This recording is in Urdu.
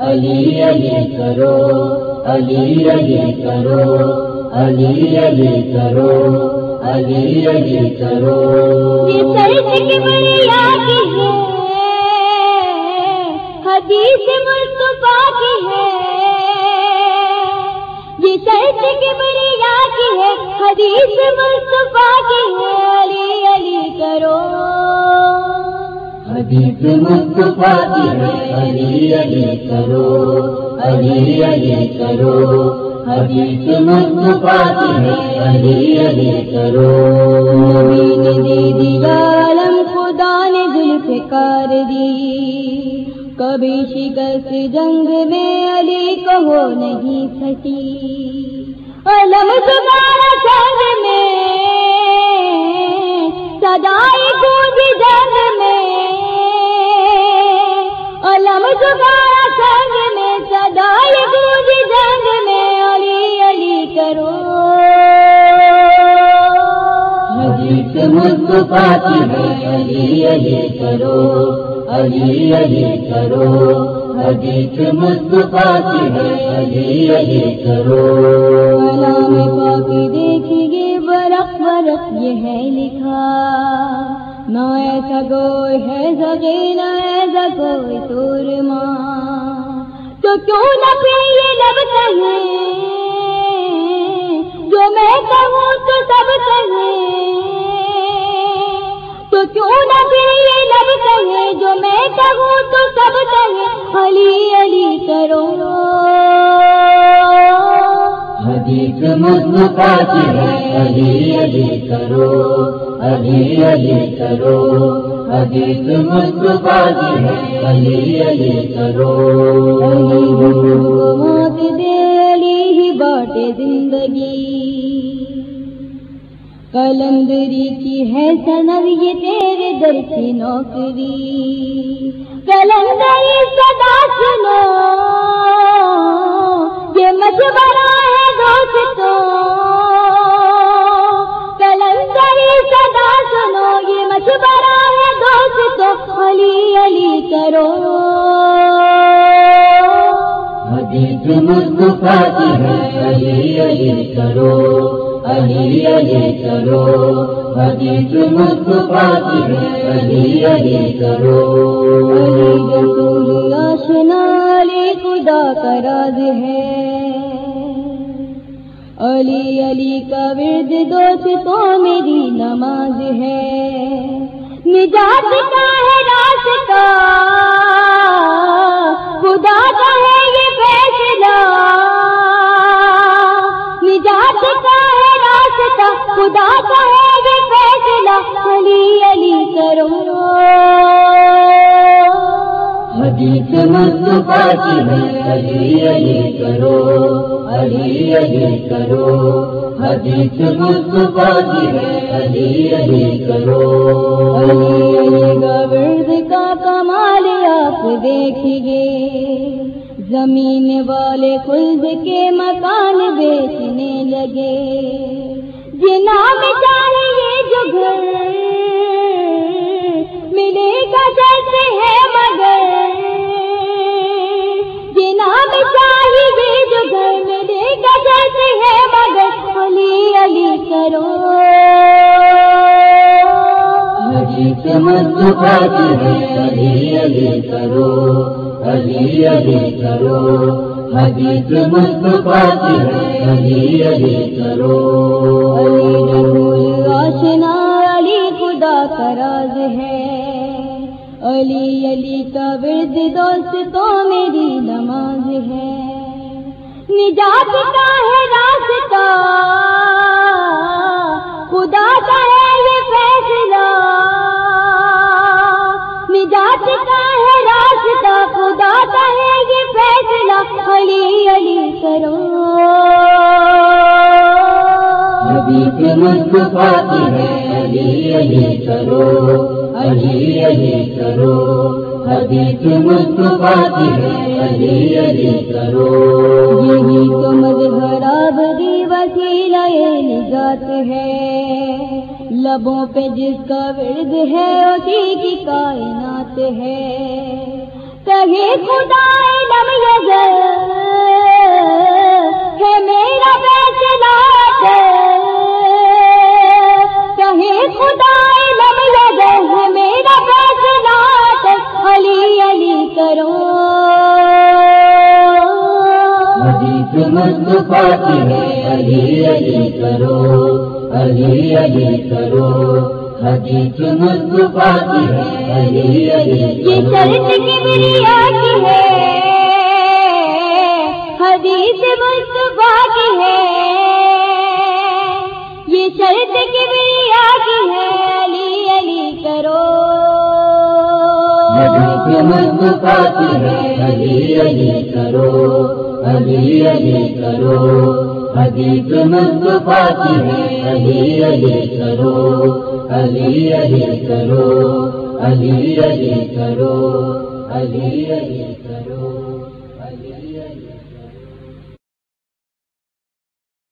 علی علی کرو، علی علی کرو، علی علی کرو، علی علی کرو۔ حدیث مصطفیٰ کی ہے یہ سرد کی بریا کی ہے حدیث مصطفیٰ حدیث مصطفیٰ کی ہے، علی علی کرو، علی علی کرو۔ حدیث مصطفیٰ کی ہے، علی علی کرو۔ نبی نے دے دی عالم خدا نے ذوالفقار دی۔ کبھی شکست جنگ میں علی کو ہو نہیں سکی علم زبان جنگ میں سدائی گونج جنگ میں مصطفیٰ کی ہے، علی علی کرو، علی علی کرو۔ حدیث مصطفیٰ کی ہے، علی علی کرو۔ کلام پاک دیکھیں گے برق برق یہ ہے لکھا۔ نہ ایسا کوئی ہے زگے نہ ایسا کوئی تور ماں تو کیوں نہ پھر یہ لب کہیں جو میں کہوں تو سب کہیں تو کیوں نہ پھر یہ لب کہیں جو میں کہوں تو سب کہیں علی علی کرو۔ حدیث مصطفیٰ کی ہے علی علی کرو علی علی کرو۔ حدیث مصطفیٰ کی ہے علی علی کرو۔ موت دے علی ہی باٹے زندگی۔ کلندری کی ہے سنر، یہ تیرے در کی نوکری۔ کلندری صدا سنو، یہ مشورہ ہے دوستوں کلندری صدا سنو، یہ مشورہ ہے دوستوں علی علی کرو۔ حدیث مصطفیٰ کی ہے، علی علی کرو۔ علی علی کرو حدیث ہے علی علی کرو رسول آشنا علی خدا کا راز ہے علی علی کا ورد دوستوں میری نماز ہے نجات کا ہے راستہ خدا کا ہے یہ فیصلہ خدا کا ہے فیصلہ علی علی کرو حدیث مصطفیٰ کی ہے، علی علی کرو، علی علی کرو۔ حدیث مصطفیٰ کی ہے، علی علی کرو۔ علی علی کا ورد کا کمال آپ دیکھیے۔ زمین والے خلد کے مکان حدیث مصطفیٰ ہے۔ علی علی کرو علی علی کرو ہے علی علی کرو علی خدا کا راز ہے علی علی کا ورد دوستوں میری نماز ہے نجات کا ہے راستہ فیصلہ علی علی کرو۔ حدیث مصطفیٰ کی ہے علی علی کرو علی علی کرو۔ حدیث مصطفیٰ کی ہے علی علی کرو۔ یہی تو مظہراب دی وسیلہ نجات ہے۔ لبوں پہ جس کا ورد ہے اسی کی کائنات ہے۔ کہے خدا لم یزل ہے میرا فیصلہ خدا لم یزل ہے میرا علی علی کرو۔ مصطفیٰ کی ہے، علی علی کرو۔ علی علی کرو۔ حدیث مصطفیٰ کی ہے، علی علی یہ کرو شرط کبریا کی ہے۔ حدیث مصطفیٰ کی ہے، یہ شرط کبریا کی ہے، علی علی کرو۔ حدیث مصطفیٰ کی ہے، علی علی کرو۔ علی علی کرو۔ حدیث مصطفیٰ کی ہے، علی علی کرو۔ علی علی کرو علی علی کرو علی علی کرو